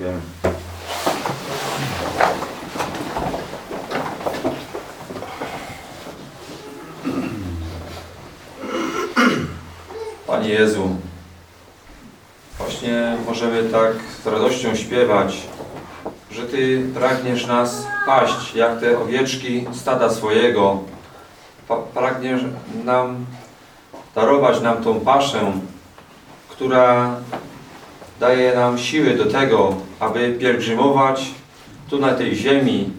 Dziękujemy. Panie Jezu, właśnie możemy tak z radością śpiewać, że Ty pragniesz nas paść jak te owieczki stada swojego. Pa pragniesz nam darować nam tą paszę, która daje nam siły do tego, aby pielgrzymować tu na tej ziemi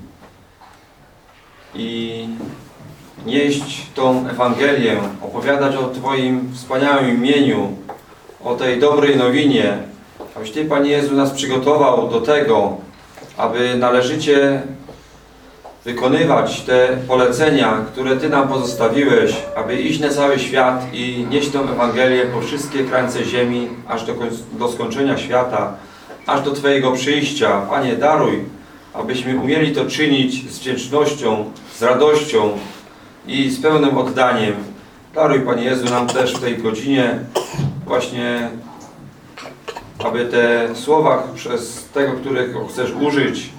i nieść tą Ewangelię, opowiadać o Twoim wspaniałym imieniu, o tej dobrej nowinie, abyś Ty, Panie Jezu, nas przygotował do tego, aby należycie wykonywać te polecenia, które Ty nam pozostawiłeś, aby iść na cały świat i nieść tą Ewangelię po wszystkie krańce ziemi, aż do, do skończenia świata, aż do Twojego przyjścia. Panie, daruj, abyśmy umieli to czynić z wdzięcznością, z radością i z pełnym oddaniem. Daruj, Panie Jezu, nam też w tej godzinie właśnie, aby te słowa przez tego, którego chcesz użyć,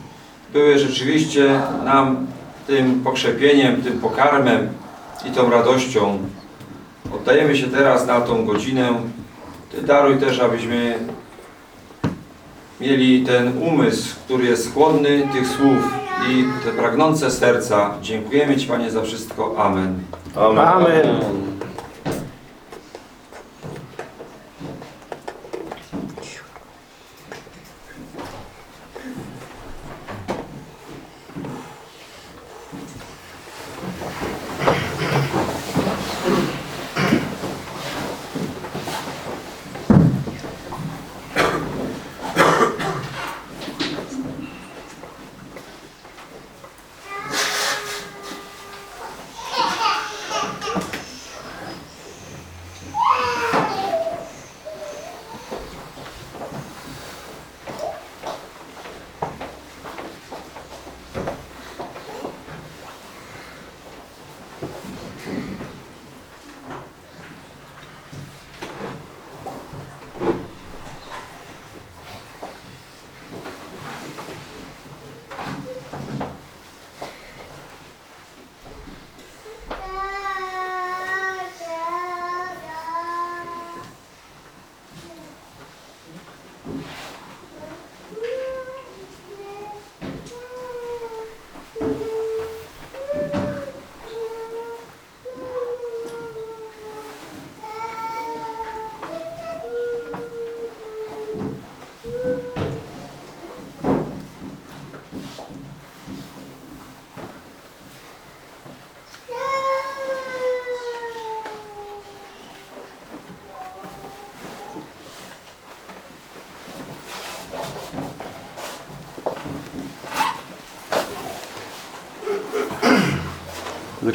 były rzeczywiście nam tym pokrzepieniem, tym pokarmem i tą radością. Oddajemy się teraz na tą godzinę. Ty daruj też, abyśmy mieli ten umysł, który jest chłodny tych słów i te pragnące serca. Dziękujemy Ci, Panie, za wszystko. Amen. Amen.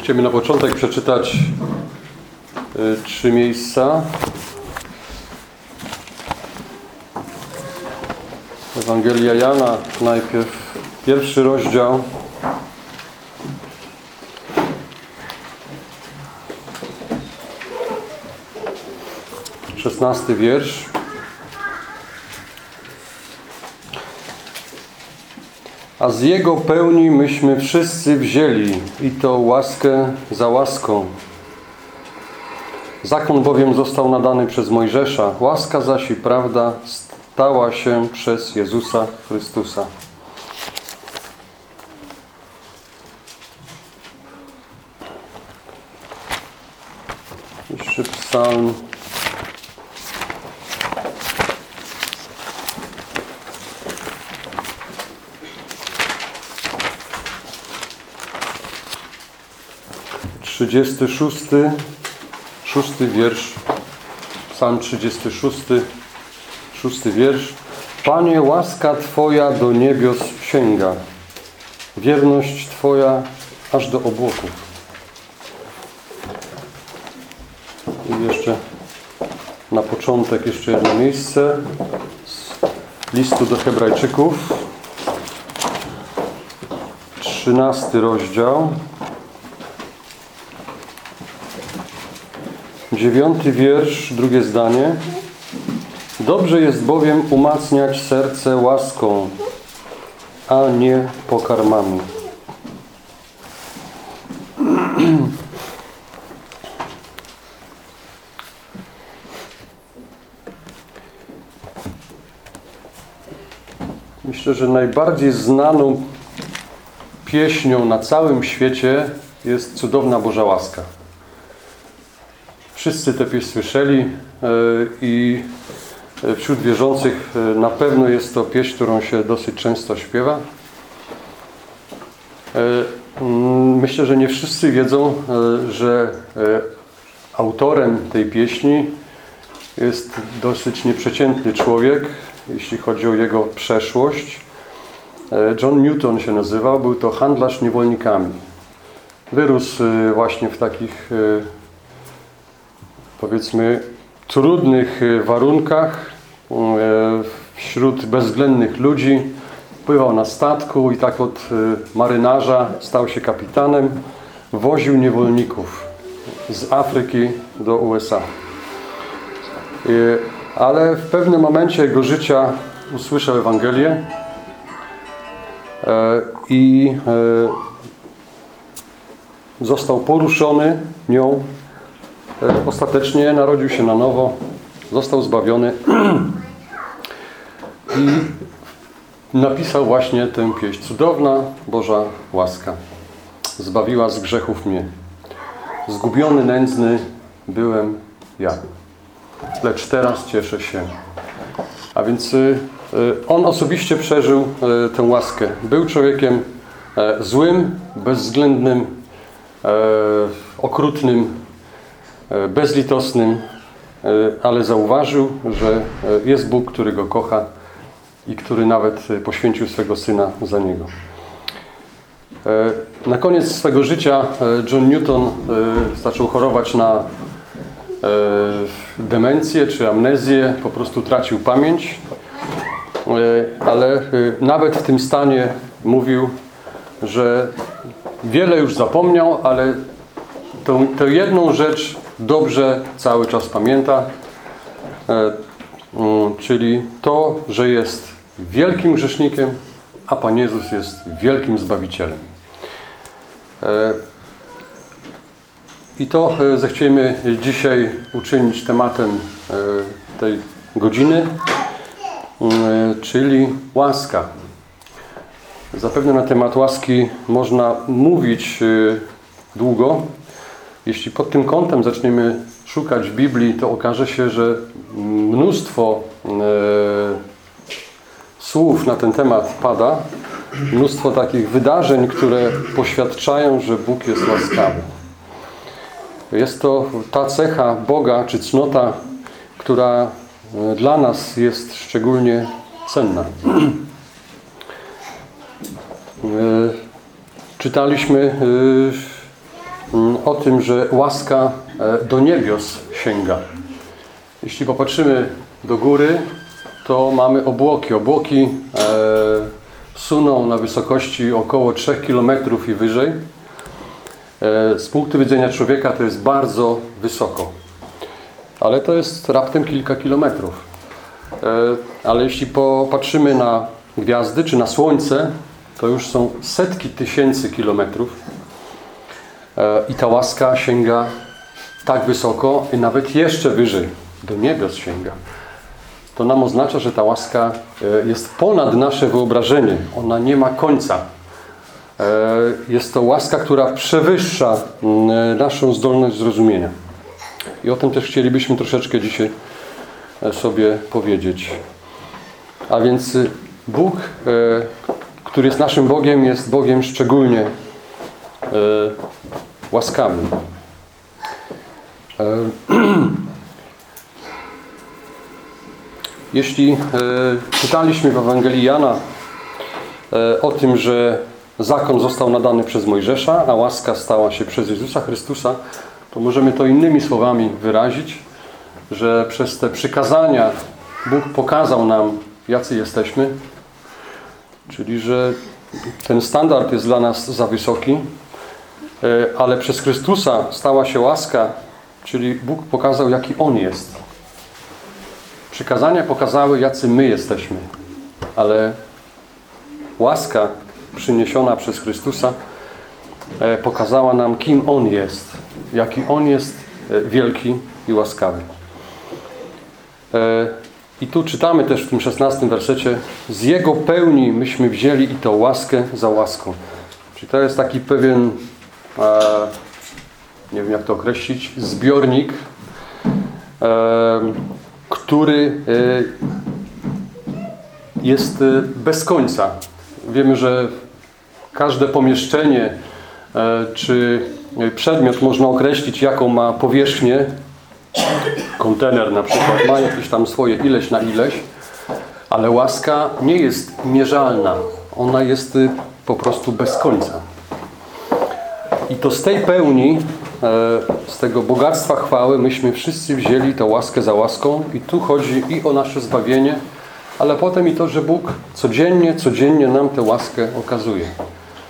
Chcemy na początek przeczytać y, trzy miejsca. Ewangelia Jana, najpierw pierwszy rozdział. Szesnasty wiersz. A z Jego pełni myśmy wszyscy wzięli i to łaskę za łaską. Zakon bowiem został nadany przez Mojżesza, łaska zaś i prawda stała się przez Jezusa Chrystusa. Jeszcze psalm Trzydziesty szósty, szósty wiersz, psalm trzydziesty szósty, szósty wiersz. Panie, łaska Twoja do niebios sięga, wierność Twoja aż do obłoków. I jeszcze na początek jeszcze jedno miejsce z listu do hebrajczyków. Trzynasty rozdział. Dziewiąty wiersz, drugie zdanie. Dobrze jest bowiem umacniać serce łaską, a nie pokarmami. Myślę, że najbardziej znaną pieśnią na całym świecie jest Cudowna Boża Łaska. Wszyscy tę pieśń słyszeli e, i wśród wierzących e, na pewno jest to pieśń, którą się dosyć często śpiewa. E, mm, Myślę, że nie wszyscy wiedzą, e, że e, autorem tej pieśni jest dosyć nieprzeciętny człowiek, jeśli chodzi o jego przeszłość. E, John Newton się nazywał, był to handlarz niewolnikami. Wyrósł e, właśnie w takich, e, powiedzmy, trudnych e, warunkach, e, wśród bezwzględnych ludzi. Pływał na statku i tak od e, marynarza stał się kapitanem. Woził niewolników z Afryki do USA. Ale w pewnym momencie jego życia usłyszał Ewangelię i został poruszony nią. E, Ostatecznie narodził się na nowo, został zbawiony i napisał właśnie tę pieśń. Cudowna Boża łaska zbawiła z grzechów mnie. Zgubiony, nędzny byłem ja lecz teraz cieszę się. A więc y, y, on osobiście przeżył y, tę łaskę. Był człowiekiem e, złym, bezwzględnym, e, okrutnym, bezlitosnym, e, ale zauważył, że e, jest Bóg, który go kocha i który nawet e, poświęcił swego syna za niego. E, Na koniec swego życia e, John Newton e, zaczął chorować na e, demencję czy amnezję, po prostu tracił pamięć, E, ale e, nawet w tym stanie mówił, że wiele już zapomniał, ale tą, tę jedną rzecz dobrze cały czas pamięta, e, mm, czyli to, że jest wielkim grzesznikiem, a Pan Jezus jest wielkim Zbawicielem. E, I to e, zechciemy dzisiaj uczynić tematem tej godziny, e, czyli łaska. Zapewne na temat łaski można mówić długo. Jeśli pod tym kątem zaczniemy szukać Biblii, to okaże się, że mnóstwo e, słów na ten temat pada. Mnóstwo takich wydarzeń, które poświadczają, że Bóg jest łaskawy. Jest to ta cecha Boga, czy cnota, która e, dla nas jest szczególnie cenna. E, Czytaliśmy e, o tym, że łaska e, do niebios sięga. Jeśli popatrzymy do góry, to mamy obłoki. Obłoki e, suną na wysokości około 3 km i wyżej. E, Z punktu widzenia człowieka to jest bardzo wysoko. Ale to jest raptem kilka kilometrów. Ale jeśli popatrzymy na gwiazdy czy na Słońce, to już są setki tysięcy kilometrów. E, I ta łaska sięga tak wysoko i nawet jeszcze wyżej, do niebios sięga. To nam oznacza, że ta łaska e, jest ponad nasze wyobrażenie. Ona nie ma końca. E, Jest to łaska, która przewyższa mm, naszą zdolność zrozumienia. I o tym też chcielibyśmy troszeczkę dzisiaj sobie powiedzieć. A więc y, Bóg, który jest naszym Bogiem, jest Bogiem szczególnie łaskawym. E, Jeśli e, czytaliśmy w Ewangelii Jana e, o tym, że zakon został nadany przez Mojżesza, a łaska stała się przez Jezusa Chrystusa, to możemy to innymi słowami wyrazić, że przez te przykazania Bóg pokazał nam, jacy jesteśmy, czyli że ten standard jest dla nas za wysoki, ale przez Chrystusa stała się łaska, czyli Bóg pokazał, jaki On jest. przykazania pokazały, jacy my jesteśmy, ale łaska przyniesiona przez Chrystusa e, pokazała nam, kim On jest, jaki On jest e, wielki i łaskawy. E, I tu czytamy też w tym 16 wersecie z Jego pełni myśmy wzięli i to łaskę za łaską. Czyli to jest taki pewien, e, nie wiem jak to określić, zbiornik, e, który e, jest e, bez końca. Wiemy, że każde pomieszczenie czy przedmiot można określić, jaką ma powierzchnię. Kontener na przykład ma jakieś tam swoje ileś na ileś, ale łaska nie jest mierzalna. Ona jest po prostu bez końca. I to z tej pełni, e, z tego bogactwa chwały, myśmy wszyscy wzięli tę łaskę za łaską i tu chodzi i o nasze zbawienie, ale potem i to, że Bóg codziennie, codziennie nam tę łaskę okazuje.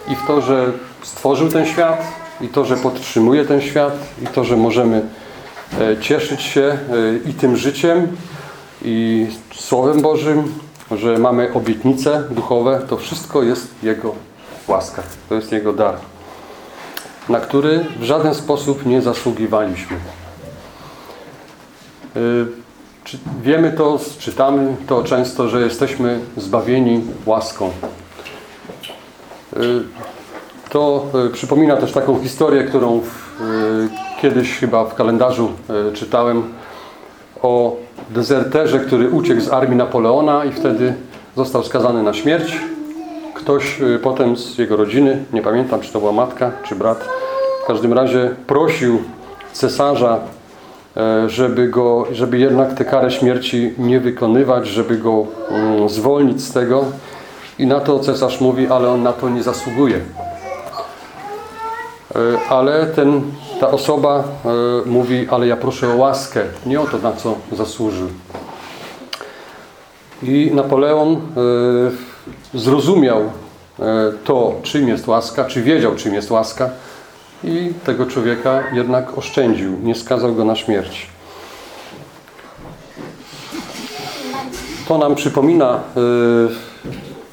I w to, że stworzył ten świat, i to, że podtrzymuje ten świat, i to, że możemy e, cieszyć się e, i tym życiem, i Słowem Bożym, że mamy obietnice duchowe, to wszystko jest Jego łaska. To jest Jego dar, na który w żaden sposób nie zasługiwaliśmy. Y, Wiemy to, czytamy to często, że jesteśmy zbawieni łaską. Y, To y, przypomina też taką historię, którą kiedyś chyba w kalendarzu czytałem o dezerterze, który uciekł z armii Napoleona i wtedy został skazany na śmierć. Ktoś potem z jego rodziny, nie pamiętam czy to była matka czy brat, każdym razie prosił cesarza, e, żeby, go, żeby jednak tę karę śmierci nie wykonywać, żeby go mm, zwolnić z tego. I na to cesarz mówi, ale on na to nie zasługuje. E, Ale ten, ta osoba e, mówi, ale ja proszę o łaskę, nie o to, na co zasłużył. I Napoleon zrozumiał to, czym jest łaska, czy wiedział, czym jest łaska i tego człowieka jednak oszczędził, nie skazał go na śmierć. To nam przypomina e,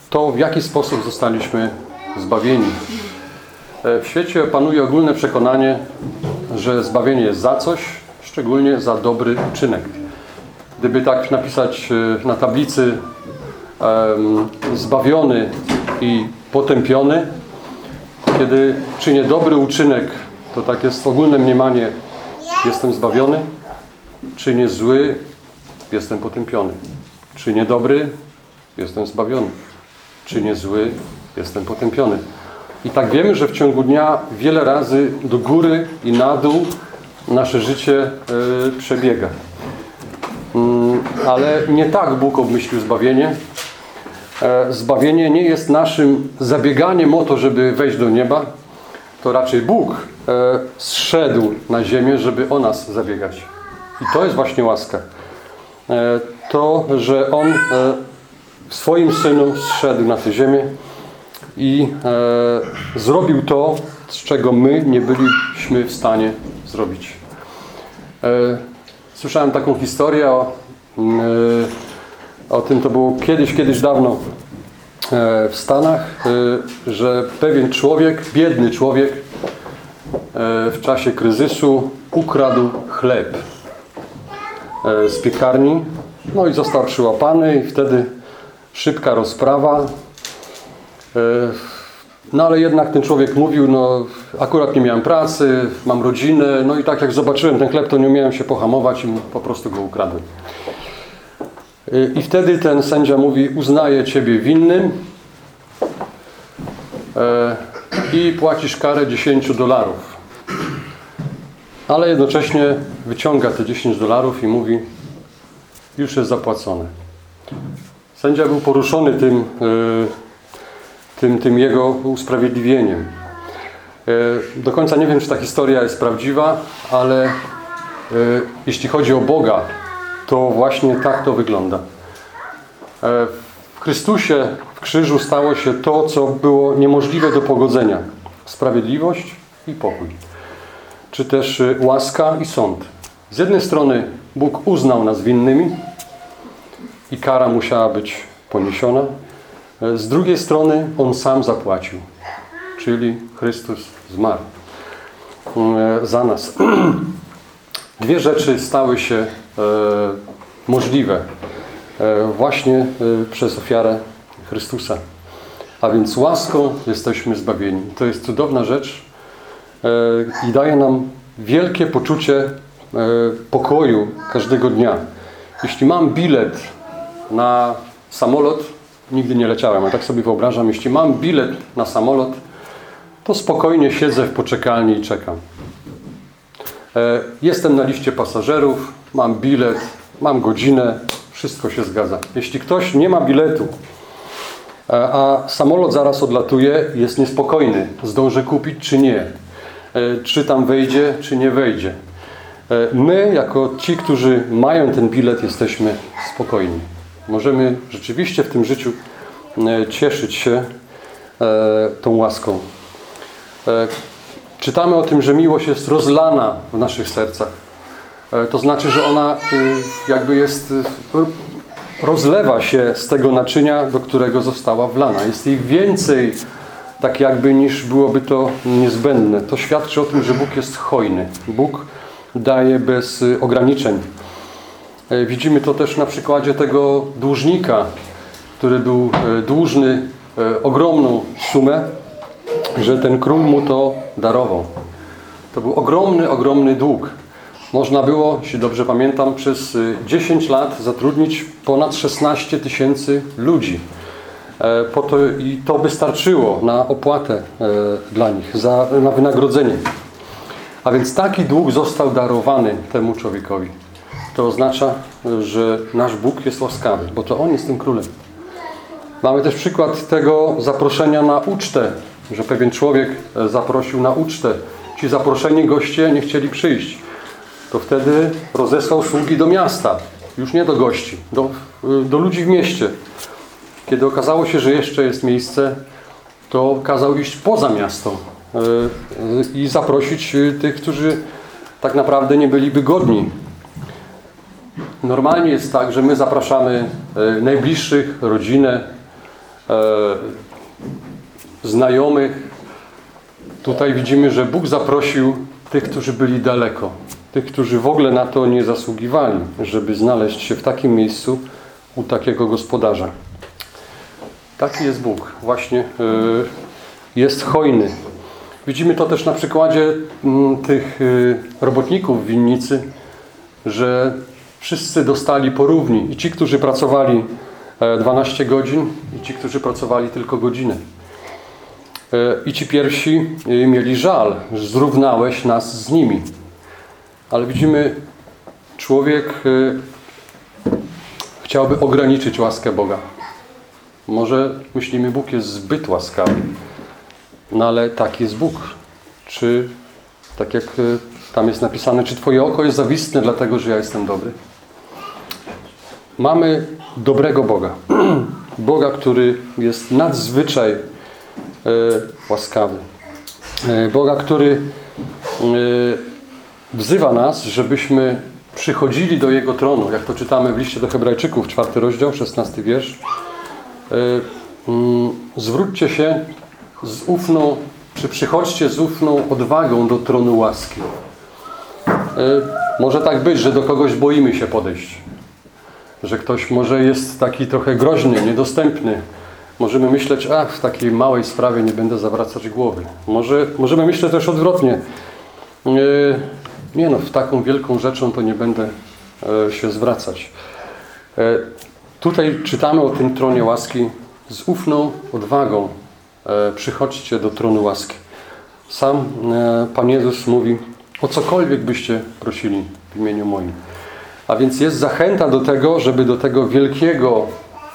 to, w jaki sposób zostaliśmy zbawieni. E, W świecie panuje ogólne przekonanie, że zbawienie jest za coś, szczególnie za dobry czynek. Gdyby tak napisać e, na tablicy zbawiony i potępiony, kiedy czynię dobry uczynek, to tak jest ogólne mniemanie, jestem zbawiony, czynię zły, jestem potępiony. Czynię dobry, jestem zbawiony. Czynię zły, jestem potępiony. I tak wiemy, że w ciągu dnia wiele razy do góry i na dół nasze życie y, przebiega. Mm, ale nie tak Bóg obmyślił zbawienie. E, Zbawienie nie jest naszym zabieganiem o to, żeby wejść do nieba. To raczej Bóg e, zszedł na ziemię, żeby o nas zabiegać. I to jest właśnie łaska. E, To, że On w swoim Synu zszedł na tę ziemię i zrobił to, z czego my nie byliśmy w stanie zrobić. Słyszałem taką historię o, mm, o tym, to było kiedyś, kiedyś dawno e, w Stanach, e, że pewien człowiek, biedny człowiek e, w czasie kryzysu ukradł chleb z piekarni, no i został przyłapany i wtedy szybka rozprawa. No ale jednak ten człowiek mówił, no akurat nie miałem pracy, mam rodzinę, no i tak jak zobaczyłem ten chleb, to nie umiałem się pohamować i po prostu go ukradłem. I wtedy ten sędzia mówi, uznaję Ciebie winnym e, i płacisz karę 10 dolarów. Ale jednocześnie wyciąga te 10 dolarów i mówi, już jest zapłacone. Sędzia był poruszony tym, e, tym, tym jego usprawiedliwieniem. E, Do końca nie wiem, czy ta historia jest prawdziwa, ale jeśli chodzi o Boga, to właśnie tak to wygląda. E, W Chrystusie, w krzyżu stało się to, co było niemożliwe do pogodzenia. Sprawiedliwość i pokój. Czy też e, łaska i sąd. Z jednej strony Bóg uznał nas winnymi, i kara musiała być poniesiona. E, Z drugiej strony On sam zapłacił, czyli Chrystus zmarł e, za nas. Dwie rzeczy stały się możliwe e, właśnie e, przez ofiarę Chrystusa. A więc łaską jesteśmy zbawieni. To jest cudowna rzecz e, i daje nam wielkie poczucie e, pokoju każdego dnia. Jeśli mam bilet na samolot, nigdy nie leciałem, ale tak sobie wyobrażam, jeśli mam bilet na samolot, to spokojnie siedzę w poczekalni i czekam. E, Jestem na liście pasażerów, mam bilet, mam godzinę, wszystko się zgadza. Jeśli ktoś nie ma biletu, e, a samolot zaraz odlatuje, jest niespokojny, zdąży kupić czy nie, E, czy tam wejdzie, czy nie wejdzie. E, My, jako ci, którzy mają ten bilet, jesteśmy spokojni. Możemy rzeczywiście w tym życiu cieszyć się tą łaską. Czytamy o tym, że miłość jest rozlana w naszych sercach. E, To znaczy, że ona y, jakby jest, y, rozlewa się z tego naczynia, do którego została wlana. Jest ich więcej, tak jakby, niż byłoby to niezbędne. To świadczy o tym, że Bóg jest hojny. Bóg daje bez y, ograniczeń. E, Widzimy to też na przykładzie tego dłużnika, który był e, dłużny ogromną sumę, że ten król mu to darował. To był ogromny, ogromny dług. Można było, jeśli dobrze pamiętam, przez y, 10 lat zatrudnić ponad 16 tysięcy ludzi. E, Po to, I to wystarczyło na opłatę e, dla nich, za, na wynagrodzenie. A więc taki dług został darowany temu człowiekowi. To oznacza, że nasz Bóg jest łaskawy, bo to On jest tym królem. Mamy też przykład tego zaproszenia na ucztę, że pewien człowiek e, zaprosił na ucztę. Ci zaproszeni goście nie chcieli przyjść. To wtedy rozesłał sługi do miasta, już nie do gości, do, y, do ludzi w mieście. Kiedy okazało się, że jeszcze jest miejsce, to kazał iść poza miasto y, i zaprosić y, tych, którzy tak naprawdę nie byliby godni. Normalnie jest tak, że my zapraszamy najbliższych, rodzinę, znajomych. Tutaj widzimy, że Bóg zaprosił tych, którzy byli daleko. Tych, którzy w ogóle na to nie zasługiwali, żeby znaleźć się w takim miejscu u takiego gospodarza. Taki jest Bóg. Właśnie y, jest hojny. Widzimy to też na przykładzie mm, tych y, robotników w winnicy, że wszyscy dostali porówni. I ci, którzy pracowali e, 12 godzin, i ci, którzy pracowali tylko godzinę. E, I ci pierwsi e, mieli żal, że zrównałeś nas z nimi. Ale widzimy, człowiek e, chciałby ograniczyć łaskę Boga. Może myślimy, Bóg jest zbyt łaskawy. No ale taki jest Bóg. Czy, tak jak e, tam jest napisane, czy Twoje oko jest zawistne dlatego, że ja jestem dobry? Mamy dobrego Boga. Boga, który jest nadzwyczaj e, łaskawy. Boga, który wzywa nas, żebyśmy przychodzili do Jego tronu, jak to czytamy w liście do Hebrajczyków, czwarty rozdział, szesnasty wiersz. E, mm, Zwróćcie się z ufną, czy przychodźcie z ufną odwagą do tronu łaski. E, Może tak być, że do kogoś boimy się podejść. Że ktoś może jest taki trochę groźny, niedostępny. Możemy myśleć, a w takiej małej sprawie nie będę zawracać głowy. Może, możemy myśleć też odwrotnie. Nie no, w taką wielką rzeczą to nie będę e, się zwracać. E, Tutaj czytamy o tym tronie łaski z ufną odwagą. E, Przychodźcie do tronu łaski. Sam Pan Jezus mówi, o cokolwiek byście prosili w imieniu moim. A więc jest zachęta do tego, żeby do tego wielkiego,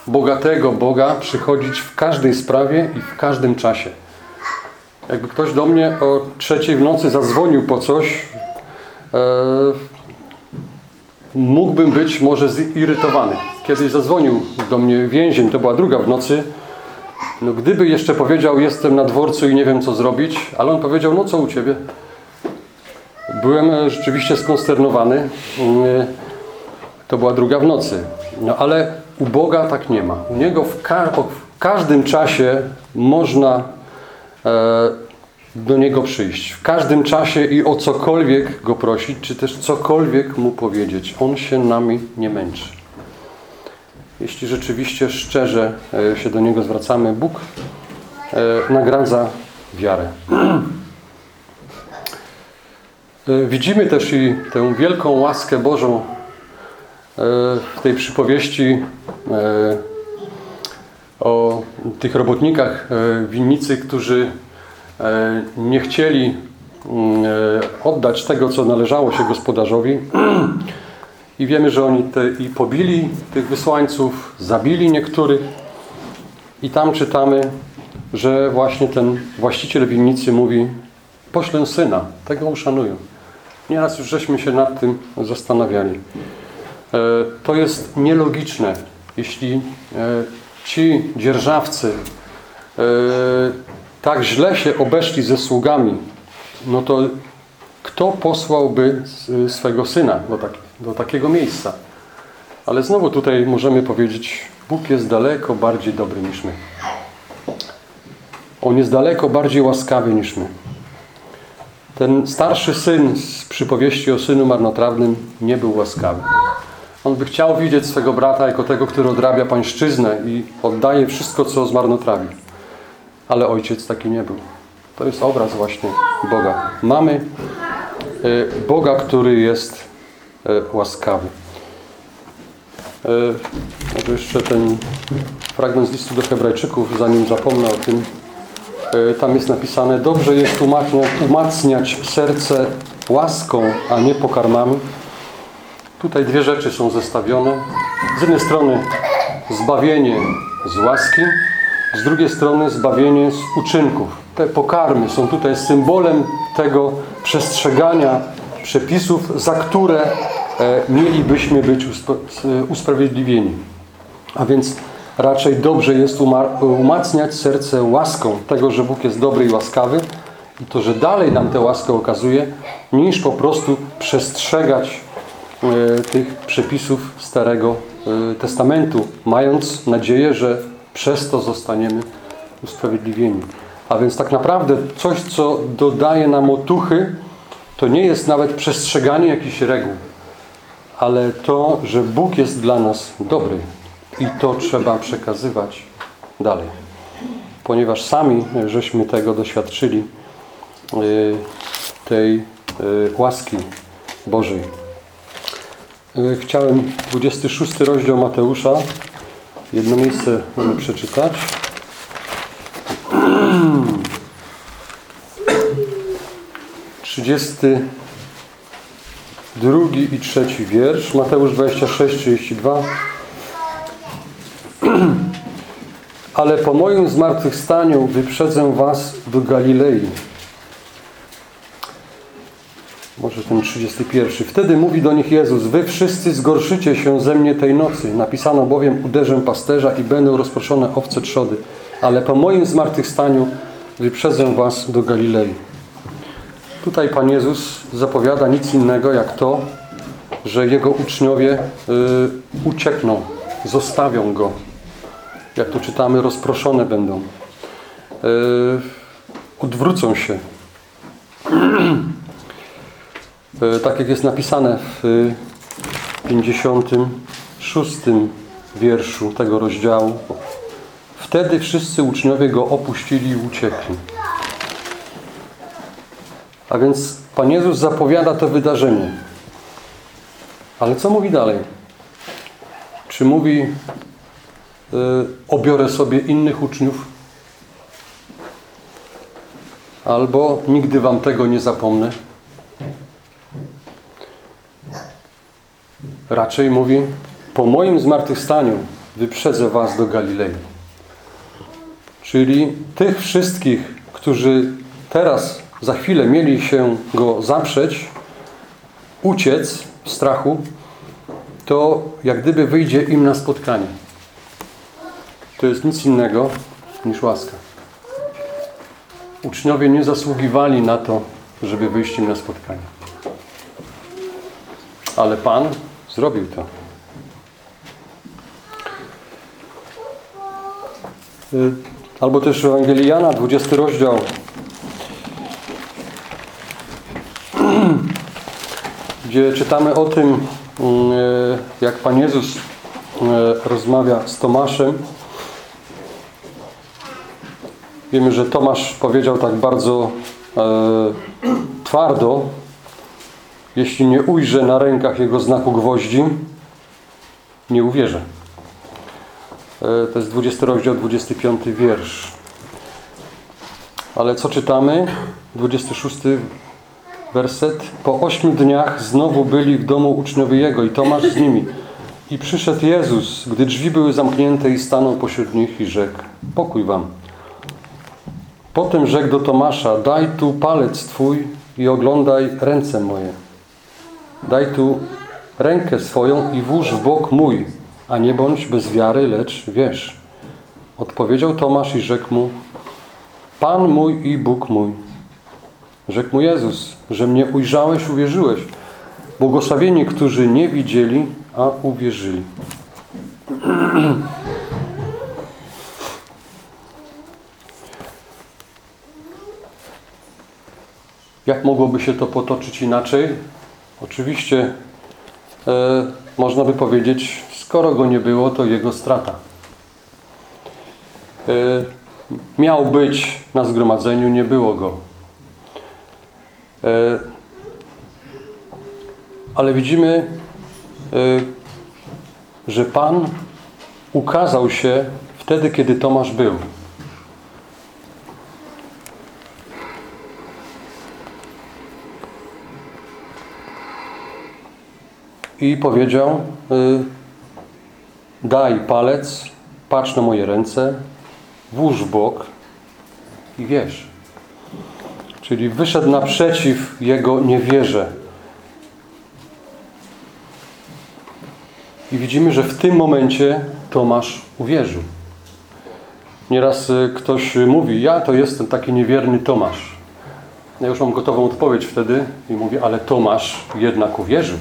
bogatego Boga przychodzić w każdej sprawie i w każdym czasie. Jakby ktoś do mnie o trzeciej w nocy zadzwonił po coś, mógłbym być może zirytowany. Kiedyś zadzwonił do mnie więzień, to była druga w nocy. No, gdyby jeszcze powiedział, jestem na dworcu i nie wiem co zrobić, ale on powiedział, no co u Ciebie? Byłem e, rzeczywiście skonsternowany. Mm, To była druga w nocy. No ale u Boga tak nie ma. U Niego w, ka w każdym czasie można e, do Niego przyjść. W każdym czasie i o cokolwiek Go prosić, czy też cokolwiek Mu powiedzieć. On się nami nie męczy. Jeśli rzeczywiście szczerze e, się do Niego zwracamy, Bóg e, nagradza wiarę. E, Widzimy też i tę wielką łaskę Bożą w tej przypowieści o tych robotnikach winnicy, którzy nie chcieli mm, e, oddać tego, co należało się gospodarzowi. I wiemy, że oni te, i pobili tych wysłańców, zabili niektórych. I tam czytamy, że właśnie ten właściciel winnicy mówi poślę syna, tego uszanują. Nieraz już żeśmy się nad tym zastanawiali. E, To jest nielogiczne, jeśli e, ci dzierżawcy e, tak źle się obeszli ze sługami, no to kto posłałby swego syna do, tak, do takiego miejsca? Ale znowu tutaj możemy powiedzieć, Bóg jest daleko bardziej dobry niż my. On jest daleko bardziej łaskawy niż my. Ten starszy syn z przypowieści o synu marnotrawnym nie był łaskawy. On by chciał widzieć swego brata jako tego, który odrabia pańszczyznę i oddaje wszystko, co zmarnotrawi. Ale ojciec taki nie był. To jest obraz właśnie Boga. Mamy e, Boga, który jest e, łaskawy. E, Może jeszcze ten fragment z listu do Hebrajczyków, zanim zapomnę o tym. Tam jest napisane, dobrze jest umacniać serce łaską, a nie pokarmami. Tutaj dwie rzeczy są zestawione. Z jednej strony zbawienie z łaski, z drugiej strony zbawienie z uczynków. Te pokarmy są tutaj symbolem tego przestrzegania przepisów, za które e, mielibyśmy być usprawiedliwieni. A więc raczej dobrze jest uma- umacniać serce łaską tego, że Bóg jest dobry i łaskawy i to, że dalej nam tę łaskę okazuje, niż po prostu przestrzegać e, tych przepisów Starego e, Testamentu, mając nadzieję, że przez to zostaniemy usprawiedliwieni. A więc tak naprawdę coś, co dodaje nam otuchy, to nie jest nawet przestrzeganie jakichś reguł, ale to, że Bóg jest dla nas dobry i to trzeba przekazywać dalej. Ponieważ sami żeśmy tego doświadczyli, y, tej y, łaski Bożej. Y, Chciałem 26 rozdział Mateusza, jedno miejsce mamy przeczytać. Trzydziesty drugi i trzeci wiersz, Mateusz 26, 32. Ale po moim zmartwychwstaniu wyprzedzę was do Galilei. Może ten 31. Wtedy mówi do nich Jezus, wy wszyscy zgorszycie się ze mnie tej nocy. Napisano bowiem, uderzę pasterza i będą rozproszone owce trzody. Ale po moim zmartwychwstaniu wyprzedzę was do Galilei. Tutaj Pan Jezus zapowiada nic innego jak to, że Jego uczniowie y, uciekną, zostawią Go. Jak tu czytamy, rozproszone będą. Y, odwrócą się. Y, tak jak jest napisane w y, 56 wierszu tego rozdziału. Wtedy wszyscy uczniowie Go opuścili i uciekli. A więc Pan Jezus zapowiada to wydarzenie. Ale co mówi dalej? Czy mówi, y, obiorę sobie innych uczniów? Albo nigdy wam tego nie zapomnę? Raczej mówi, po moim zmartwychwstaniu wyprzedzę was do Galilei. Czyli tych wszystkich, którzy teraz za chwilę mieli się go zaprzeć, uciec w strachu, to jak gdyby wyjdzie im na spotkanie. To jest nic innego niż łaska. Uczniowie nie zasługiwali na to, żeby wyjść im na spotkanie. Ale Pan zrobił to. Y, Albo też Ewangelii Jana, 20 rozdział. Gdzie czytamy o tym, y, jak Pan Jezus y, rozmawia z Tomaszem. Wiemy, że Tomasz powiedział tak bardzo twardo, jeśli nie ujrzę na rękach jego znaku gwoździ, nie uwierzę. E, To jest 20 rozdział, 25 wiersz. Ale co czytamy? 26 werset. Po ośmiu dniach znowu byli w domu uczniowie Jego i Tomasz z nimi. I przyszedł Jezus, gdy drzwi były zamknięte i stanął pośród nich i rzekł, pokój wam. Potem rzekł do Tomasza, daj tu palec Twój i oglądaj ręce moje. Daj tu rękę swoją i włóż w bok mój, a nie bądź bez wiary, lecz wierz. Odpowiedział Tomasz i rzekł mu, Pan mój i Bóg mój. Rzekł mu Jezus, że mnie ujrzałeś, uwierzyłeś. Błogosławieni, którzy nie widzieli, a uwierzyli. Jak mogłoby się to potoczyć inaczej? Oczywiście e, można by powiedzieć, skoro go nie było, to jego strata. E, miał być na zgromadzeniu, nie było go. E, ale widzimy, e, że Pan ukazał się wtedy, kiedy Tomasz był. I powiedział y, daj palec, patrz na moje ręce, włóż w bok i wierz. Czyli wyszedł naprzeciw jego niewierze. I widzimy, że w tym momencie Tomasz uwierzył. Nieraz y, ktoś mówi, ja to jestem taki niewierny Tomasz. Ja już mam gotową odpowiedź wtedy i mówię, ale Tomasz jednak uwierzył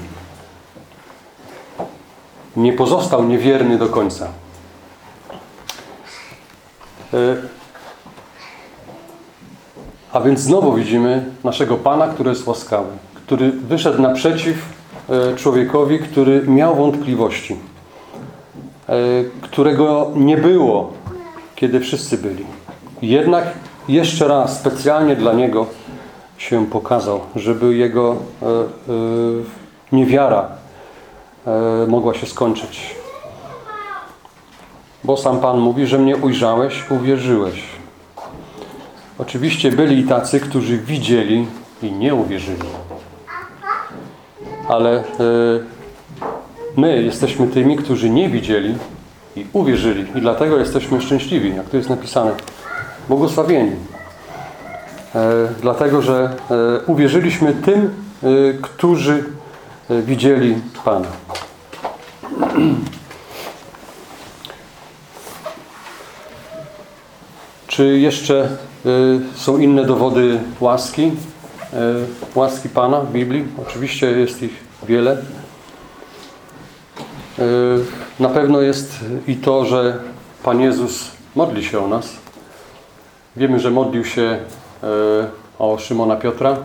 nie pozostał niewierny do końca. E, A więc znowu widzimy naszego Pana, który jest łaskawy, który wyszedł naprzeciw e, człowiekowi, który miał wątpliwości, e, którego nie było, kiedy wszyscy byli. Jednak jeszcze raz specjalnie dla niego się pokazał, żeby jego niewiara mogła się skończyć. Bo sam Pan mówi, że mnie ujrzałeś, uwierzyłeś. Oczywiście byli tacy, którzy widzieli i nie uwierzyli. Ale e, my jesteśmy tymi, którzy nie widzieli i uwierzyli. I dlatego jesteśmy szczęśliwi, jak tu jest napisane. Błogosławieni. E, dlatego, że e, uwierzyliśmy tym, e, którzy e, widzieli Pana. Czy jeszcze y, są inne dowody łaski? Y, łaski Pana w Biblii? Oczywiście jest ich wiele. Y, na pewno jest i to, że Pan Jezus modli się o nas. Wiemy, że modlił się y, o Szymona Piotra.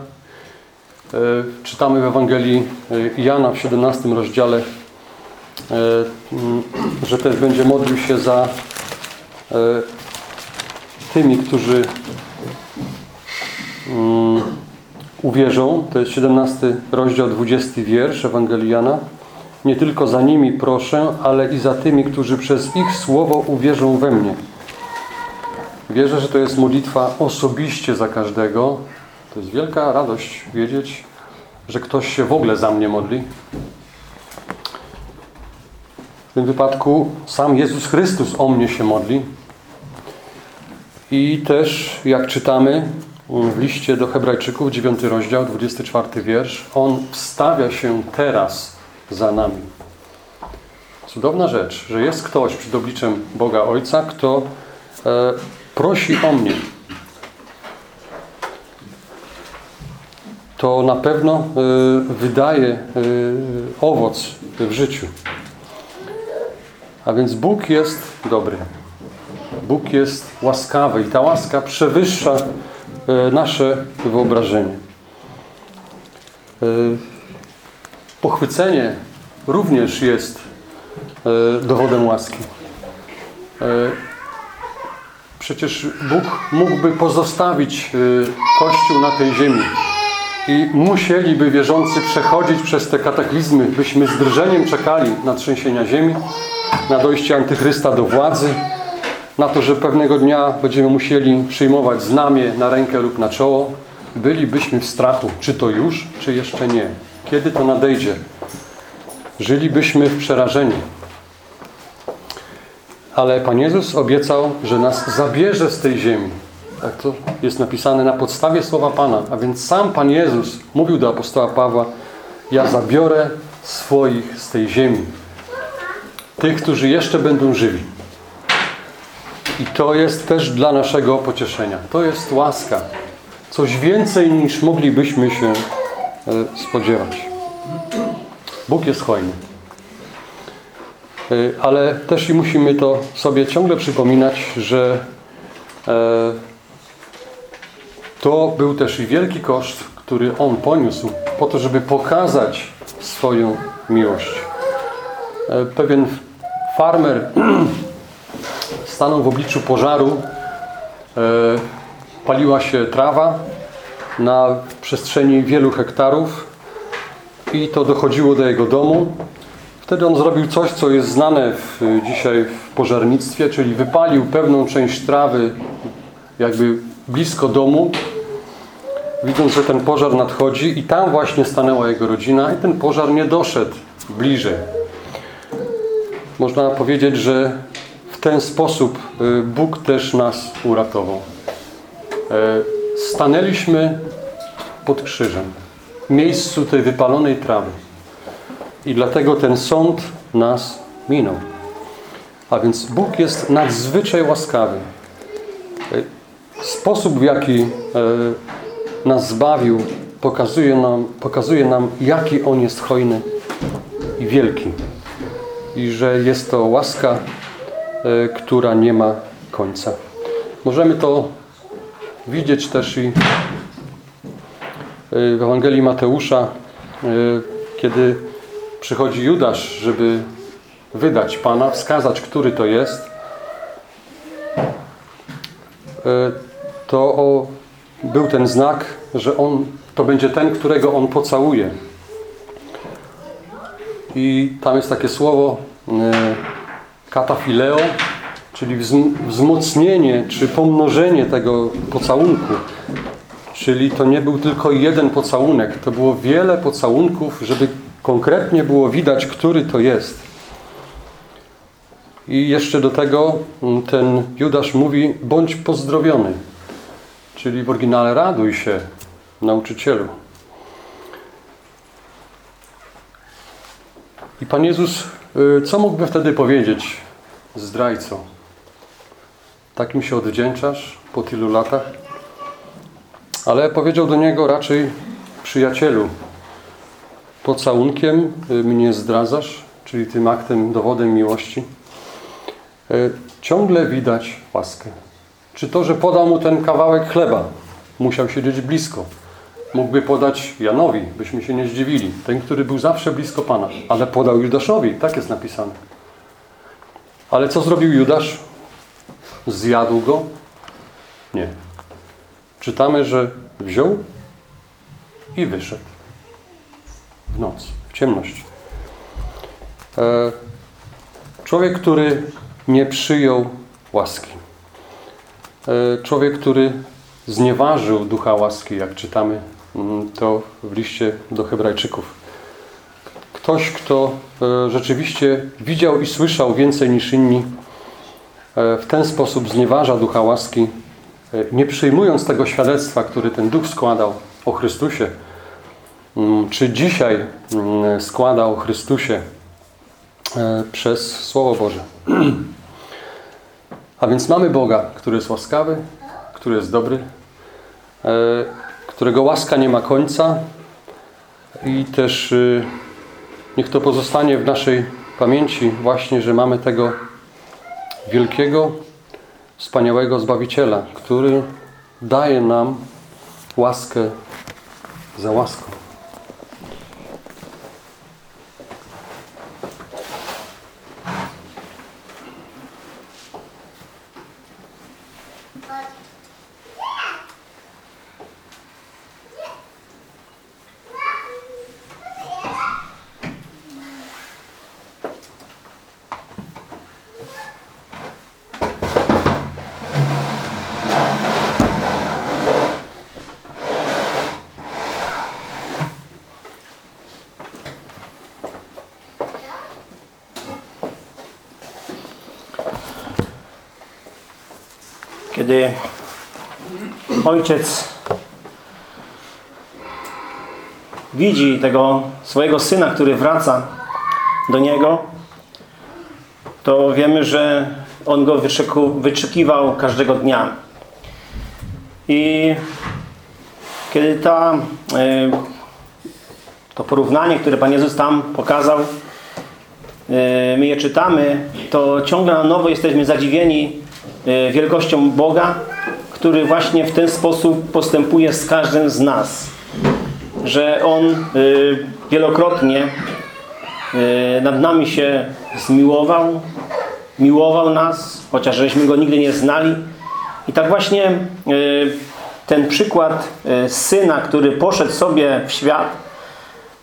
Y, Czytamy w Ewangelii y, Jana w 17 rozdziale, y, mm, że też będzie modlił się za tymi, którzy mm, uwierzą. To jest 17 rozdział, 20 wiersz Ewangelii Jana. Nie tylko za nimi proszę, ale i za tymi, którzy przez ich słowo uwierzą we mnie. Wierzę, że to jest modlitwa osobiście za każdego. To jest wielka radość wiedzieć, że ktoś się w ogóle za mnie modli. W tym wypadku sam Jezus Chrystus o mnie się modli. I też, jak czytamy w liście do Hebrajczyków, 9 rozdział, 24 wiersz, On wstawia się teraz za nami. Cudowna rzecz, że jest ktoś przed obliczem Boga Ojca, kto e, prosi o mnie. To na pewno e, wydaje e, owoc w życiu. A więc Bóg jest dobry. Bóg jest łaskawy i ta łaska przewyższa e, nasze wyobrażenie. Pochwycenie również jest dowodem łaski. Przecież Bóg mógłby pozostawić y, Kościół na tej ziemi i musieliby wierzący przechodzić przez te kataklizmy, byśmy z drżeniem czekali na trzęsienia ziemi, na dojście Antychrysta do władzy, na to, że pewnego dnia będziemy musieli przyjmować znamię na rękę lub na czoło. Bylibyśmy w strachu, czy to już, czy jeszcze nie. Kiedy to nadejdzie? Żylibyśmy w przerażeniu. Ale Pan Jezus obiecał, że nas zabierze z tej ziemi. Tak to jest napisane na podstawie słowa Pana. A więc sam Pan Jezus mówił do apostoła Pawła: Ja zabiorę swoich z tej ziemi. Tych, którzy jeszcze będą żywi. I to jest też dla naszego pocieszenia. To jest łaska. Coś więcej niż moglibyśmy się e, spodziewać. Bóg jest hojny. Y, Ale też i musimy to sobie ciągle przypominać, że e, to był też i wielki koszt, który On poniósł po to, żeby pokazać swoją miłość. E, Pewien farmer stanął w obliczu pożaru. E, Paliła się trawa na przestrzeni wielu hektarów i to dochodziło do jego domu. Wtedy on zrobił coś, co jest znane w, dzisiaj w pożarnictwie, czyli wypalił pewną część trawy jakby blisko domu, widząc, że ten pożar nadchodzi i tam właśnie stanęła jego rodzina i ten pożar nie doszedł bliżej. Można powiedzieć, że w ten sposób y, Bóg też nas uratował. E, Stanęliśmy pod krzyżem, w miejscu tej wypalonej trawy. I dlatego ten sąd nas minął. A więc Bóg jest nadzwyczaj łaskawy. E, Sposób, w jaki e, nas zbawił, pokazuje nam, pokazuje nam, jaki On jest hojny i wielki. I że jest to łaska, e, która nie ma końca. Możemy to widzieć też i w Ewangelii Mateusza, e, kiedy przychodzi Judasz, żeby wydać Pana, wskazać, który to jest, e, to o, był ten znak, że on to będzie ten, którego on pocałuje. I tam jest takie słowo e, katafileo, czyli wzm- wzmocnienie czy pomnożenie tego pocałunku. Czyli to nie był tylko jeden pocałunek, to było wiele pocałunków, żeby konkretnie było widać, który to jest. I jeszcze do tego mm, ten Judasz mówi, bądź pozdrowiony. Czyli w oryginale raduj się, nauczycielu. I Pan Jezus, y, co mógłby wtedy powiedzieć zdrajco? Tak mi się odwdzięczasz po tylu latach? Ale powiedział do niego raczej przyjacielu, pocałunkiem y, mnie zdradzasz, czyli tym aktem, dowodem miłości. Y, Ciągle widać łaskę. Czy to, że podał mu ten kawałek chleba, musiał siedzieć blisko. Mógłby podać Janowi, byśmy się nie zdziwili. Ten, który był zawsze blisko Pana. Ale podał Judaszowi, tak jest napisane. Ale co zrobił Judasz? Zjadł go? Nie. Czytamy, że wziął i wyszedł. W noc, w ciemność. E, Człowiek, który nie przyjął łaski. E, Człowiek, który znieważył ducha łaski, jak czytamy mm, to w liście do Hebrajczyków. Ktoś, kto e, rzeczywiście widział i słyszał więcej niż inni, e, w ten sposób znieważa ducha łaski, nie przyjmując tego świadectwa, który ten duch składał o Chrystusie, mm, czy dzisiaj mm, składa o Chrystusie przez Słowo Boże. A więc mamy Boga, który jest łaskawy, który jest dobry, e, którego łaska nie ma końca i też y, niech to pozostanie w naszej pamięci właśnie, że mamy tego wielkiego, wspaniałego Zbawiciela, który daje nam łaskę za łaską. Kiedy ojciec widzi tego swojego syna, który wraca do niego, to wiemy, że on go wyczekiwał każdego dnia. I kiedy ta, y, to porównanie, które Pan Jezus tam pokazał, y, my je czytamy, to ciągle na nowo jesteśmy zadziwieni y, wielkością Boga, który właśnie w ten sposób postępuje z każdym z nas. Że On y, wielokrotnie y, nad nami się zmiłował, miłował nas, chociaż żeśmy Go nigdy nie znali. I tak właśnie y, ten przykład syna, który poszedł sobie w świat,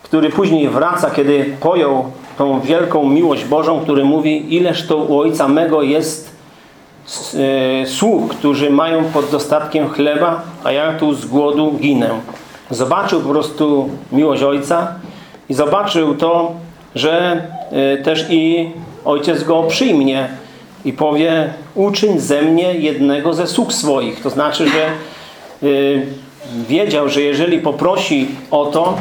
który później wraca, kiedy pojął tą wielką miłość Bożą, który mówi, ileż to u Ojca mego jest sług, którzy mają pod dostatkiem chleba, a ja tu z głodu ginę. Zobaczył po prostu miłość Ojca i zobaczył to, że e, też i Ojciec go przyjmie i powie, uczyń ze mnie jednego ze sług swoich. To znaczy, że y, wiedział, że jeżeli poprosi o to,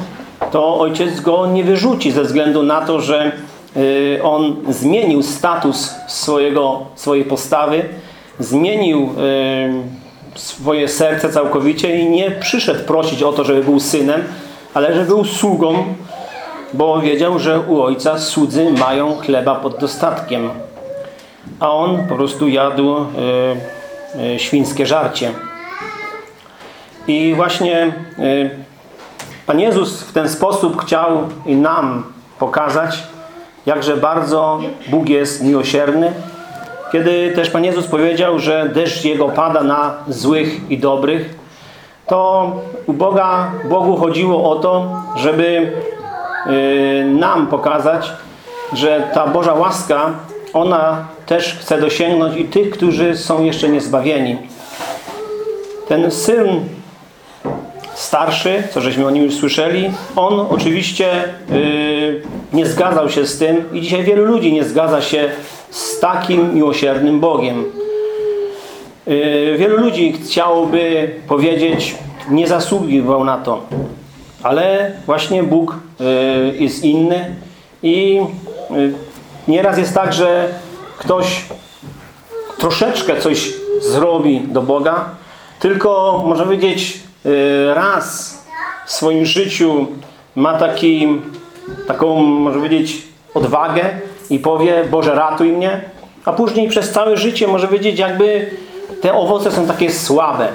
to ojciec go nie wyrzuci ze względu na to, że on zmienił status swojego, swojej postawy, zmienił y, swoje serce całkowicie i nie przyszedł prosić o to, żeby był synem, ale żeby był sługą, bo wiedział, że u ojca słudzy mają chleba pod dostatkiem, a on po prostu jadł y, y, świńskie żarcie. I właśnie y, Pan Jezus w ten sposób chciał i nam pokazać, jakże bardzo Bóg jest miłosierny. Kiedy też Pan Jezus powiedział, że deszcz Jego pada na złych i dobrych, to u Boga, Bogu chodziło o to, żeby y, nam pokazać, że ta Boża łaska, ona też chce dosięgnąć i tych, którzy są jeszcze niezbawieni. Ten syn starszy, co żeśmy o nim już słyszeli, on oczywiście yy, nie zgadzał się z tym i dzisiaj wielu ludzi nie zgadza się z takim miłosiernym Bogiem. Yy, wielu ludzi chciałoby powiedzieć, nie zasługiwał na to, ale właśnie Bóg yy, jest inny i yy, nieraz jest tak, że ktoś troszeczkę coś zrobi do Boga, tylko może powiedzieć y, raz w swoim życiu ma taki, taką, może powiedzieć, odwagę i powie, Boże ratuj mnie, a później przez całe życie może powiedzieć, jakby te owoce są takie słabe.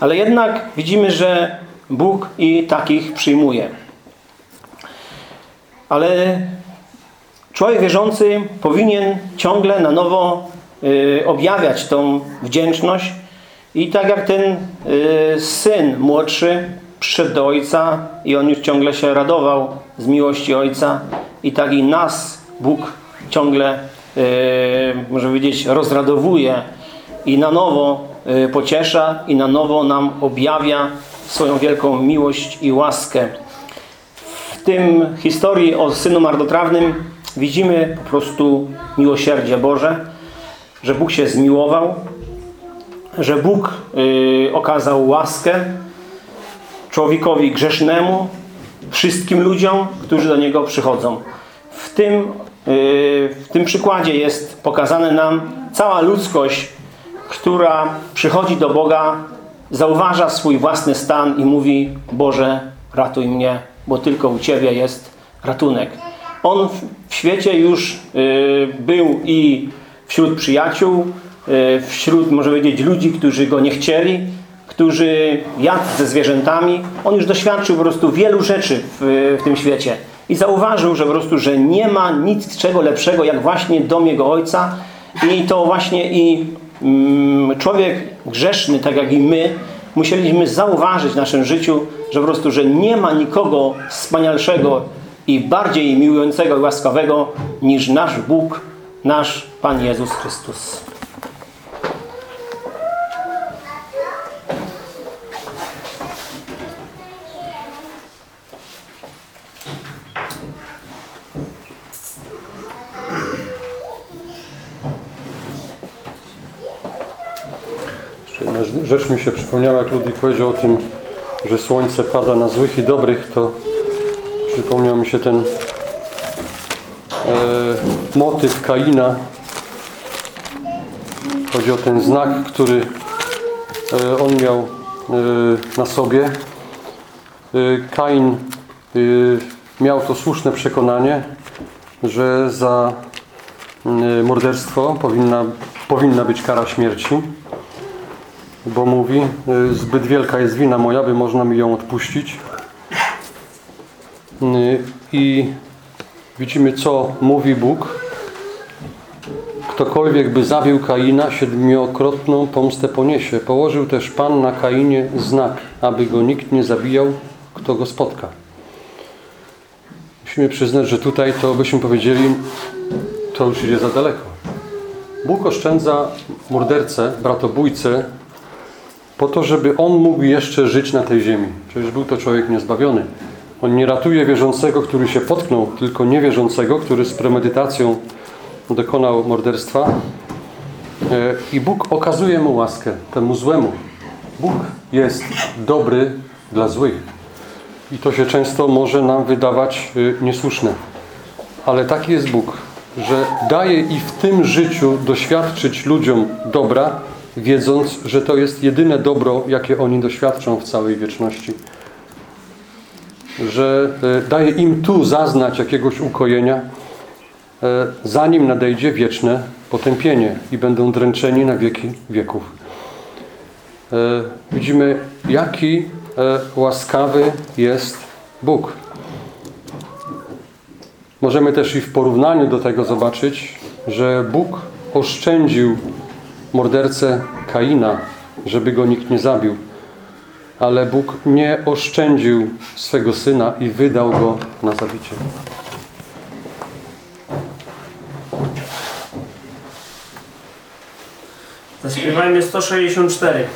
Ale jednak widzimy, że Bóg i takich przyjmuje. Ale człowiek wierzący powinien ciągle na nowo y, objawiać tą wdzięczność i tak jak ten y, syn młodszy przyszedł do ojca i on już ciągle się radował z miłości ojca i tak i nas Bóg ciągle, y, może powiedzieć, rozradowuje i na nowo y, pociesza i na nowo nam objawia swoją wielką miłość i łaskę. W tym historii o synu marnotrawnym widzimy po prostu miłosierdzie Boże, że Bóg się zmiłował, że Bóg y, okazał łaskę człowiekowi grzesznemu, wszystkim ludziom, którzy do Niego przychodzą. W tym, y, w tym przykładzie jest pokazane nam cała ludzkość, która przychodzi do Boga, zauważa swój własny stan i mówi Boże, ratuj mnie, bo tylko u Ciebie jest ratunek. On w, świecie już y, był i wśród przyjaciół, wśród, może powiedzieć, ludzi, którzy Go nie chcieli, którzy jadł ze zwierzętami. On już doświadczył po prostu wielu rzeczy w, w tym świecie i zauważył, że po prostu, że nie ma nic czego lepszego, jak właśnie dom Jego Ojca i to właśnie i mm, człowiek grzeszny, tak jak i my, musieliśmy zauważyć w naszym życiu, że po prostu, że nie ma nikogo wspanialszego i bardziej miłującego i łaskawego niż nasz Bóg, nasz Pan Jezus Chrystus. Jeszcze jedna rzecz mi się przypomniała, jak Ludwik powiedział o tym, że słońce pada na złych i dobrych, to przypomniał mi się ten e, motyw Kaina. Chodzi o ten znak, który e, on miał e, na sobie. E, Kain e, miał to słuszne przekonanie, że za e, morderstwo powinna, powinna być kara śmierci bo mówi, y, zbyt wielka jest wina moja, by można mi ją odpuścić. Y, I widzimy, co mówi Bóg. Ktokolwiek by zabił Kaina, siedmiokrotną pomstę poniesie. Położył też Pan na Kainie znak, aby go nikt nie zabijał, kto go spotka. Musimy przyznać, że tutaj to byśmy powiedzieli, to już idzie za daleko. Bóg oszczędza mordercę, bratobójcę, po to, żeby on mógł jeszcze żyć na tej ziemi. Przecież był to człowiek niezbawiony. On nie ratuje wierzącego, który się potknął, tylko niewierzącego, który z premedytacją dokonał morderstwa. E, I Bóg okazuje mu łaskę, temu złemu. Bóg jest dobry dla złych. I to się często może nam wydawać y, niesłuszne. Ale taki jest Bóg, że daje i w tym życiu doświadczyć ludziom dobra, wiedząc, że to jest jedyne dobro, jakie oni doświadczą w całej wieczności. Że e, daje im tu zaznać jakiegoś ukojenia, e, zanim nadejdzie wieczne potępienie i będą dręczeni na wieki wieków. E, Widzimy, jaki łaskawy jest Bóg. Możemy też i w porównaniu do tego zobaczyć, że Bóg oszczędził mordercę Kaina, żeby go nikt nie zabił. Ale Bóg nie oszczędził swego syna i wydał go na zabicie. Zaśpiewajmy 164.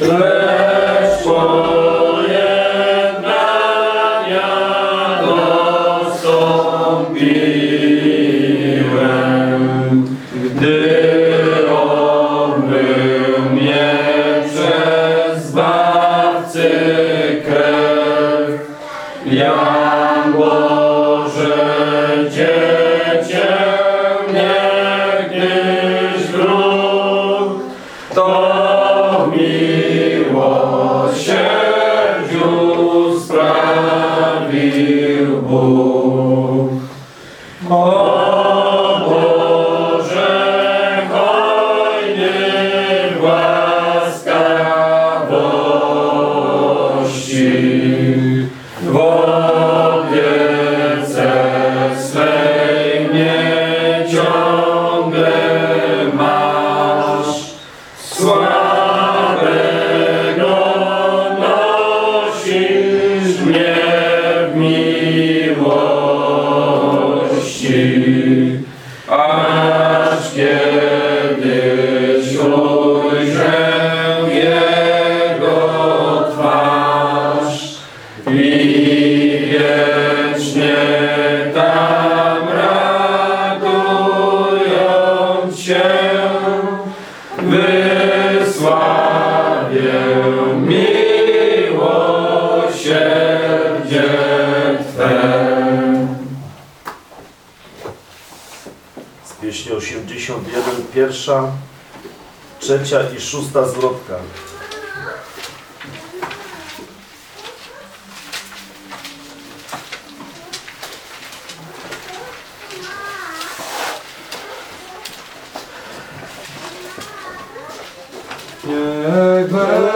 Hello. pierwsza, trzecia i szósta zwrotka. Niech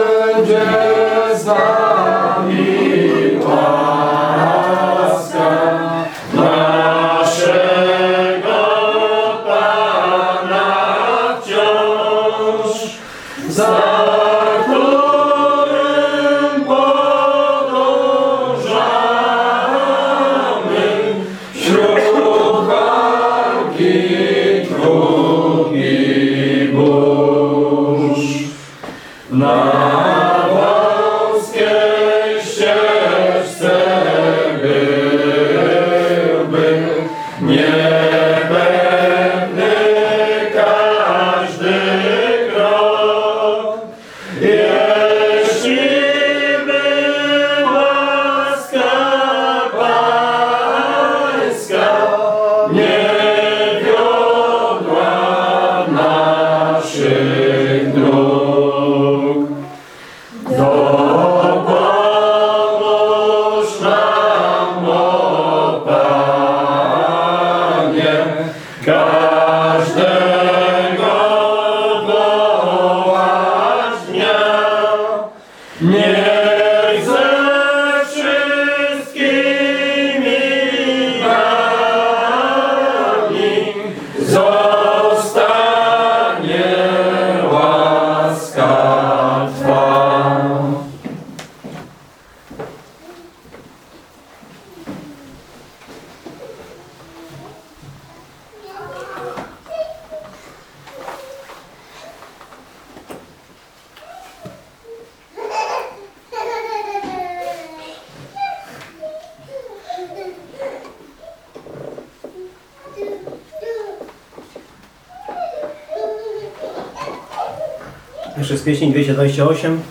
pieśni 228.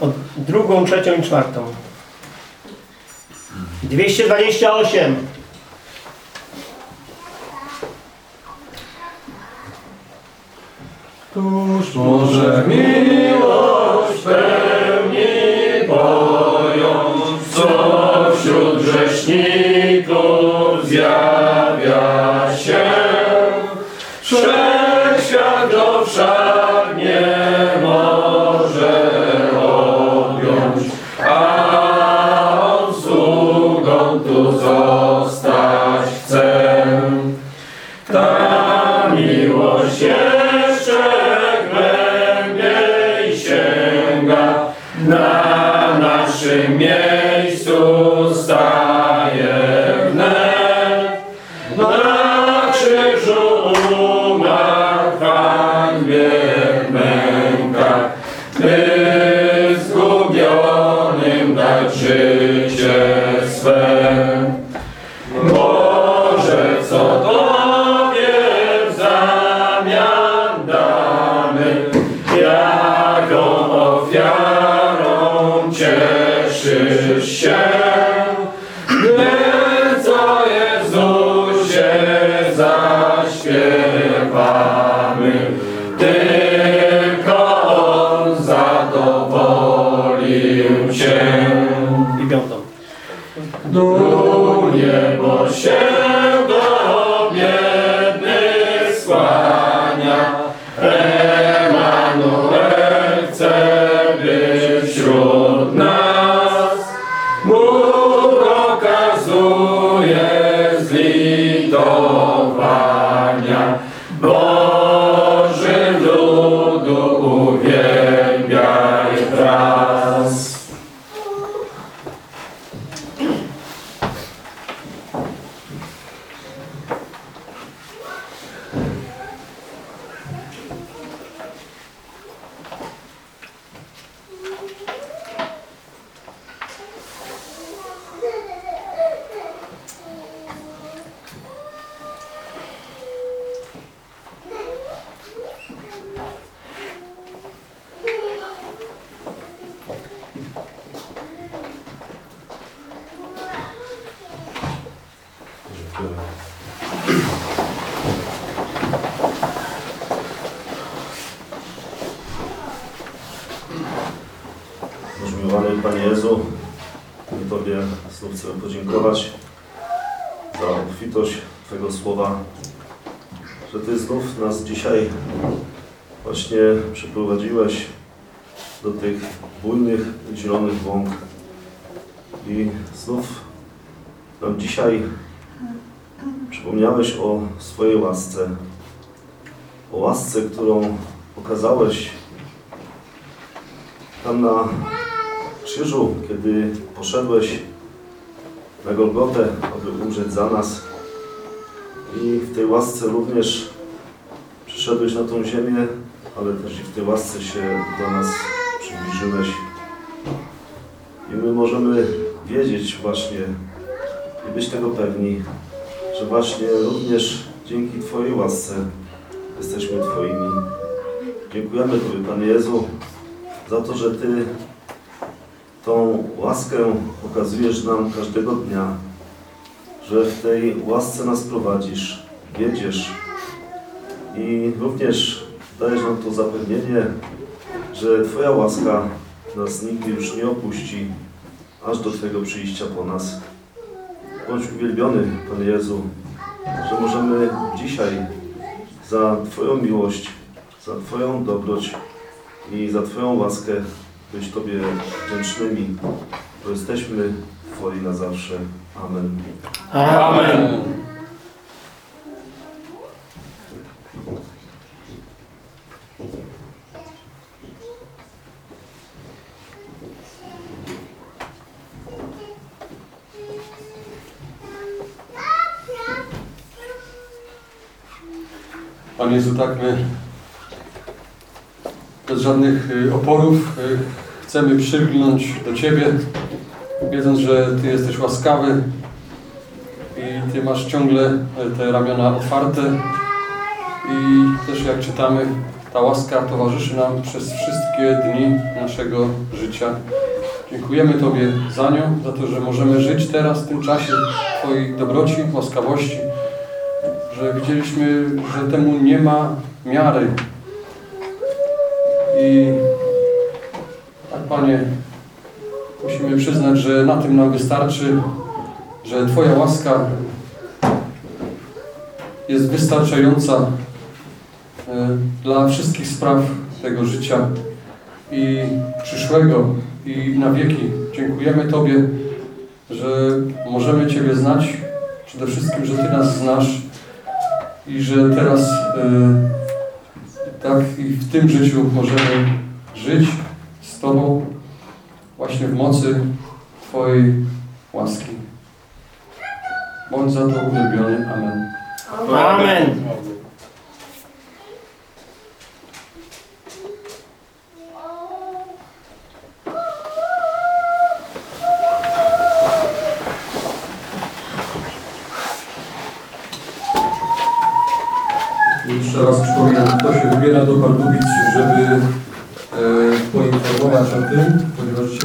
Od drugą, trzecią i czwartą. 228. Tobie znów chcemy podziękować za obfitość Twojego Słowa, że Ty znów nas dzisiaj właśnie przyprowadziłeś do tych bujnych, zielonych łąk i znów nam dzisiaj przypomniałeś o swojej łasce, o łasce, którą pokazałeś tam na krzyżu, kiedy poszedłeś na Golgotę, aby umrzeć za nas. I w tej łasce również przyszedłeś na tą ziemię, ale też i w tej łasce się do nas przybliżyłeś. I my możemy wiedzieć właśnie i być tego pewni, że właśnie również dzięki Twojej łasce jesteśmy Twoimi. Dziękujemy Tobie, Panie Jezu, za to, że Ty tą łaskę okazujesz nam każdego dnia, że w tej łasce nas prowadzisz, wiedziesz i również dajesz nam to zapewnienie, że Twoja łaska nas nigdy już nie opuści, aż do Twojego przyjścia po nas. Bądź uwielbiony, Panie Jezu, że możemy dzisiaj za Twoją miłość, za Twoją dobroć i za Twoją łaskę być Tobie wdzięcznymi, bo jesteśmy Twoi na zawsze. Amen. Amen. Panie Jezu, tak my bez żadnych y, oporów y, chcemy przylgnąć do Ciebie, wiedząc, że Ty jesteś łaskawy i Ty masz ciągle y, te ramiona otwarte i też jak czytamy, ta łaska towarzyszy nam przez wszystkie dni naszego życia. Dziękujemy Tobie za nią, za to, że możemy żyć teraz w tym czasie Twojej dobroci, łaskawości, że widzieliśmy, że temu nie ma miary. I tak, Panie, musimy przyznać, że na tym nam wystarczy, że Twoja łaska jest wystarczająca e, dla wszystkich spraw tego życia i przyszłego i na wieki. Dziękujemy Tobie, że możemy Ciebie znać, przede wszystkim, że Ty nas znasz i że teraz y, tak i w tym życiu możemy żyć z Tobą właśnie w mocy Twojej łaski. Bądź za to uwielbiony. Amen. Amen. Jeszcze raz przypominam, kto się wybiera do Pardubic, żeby e,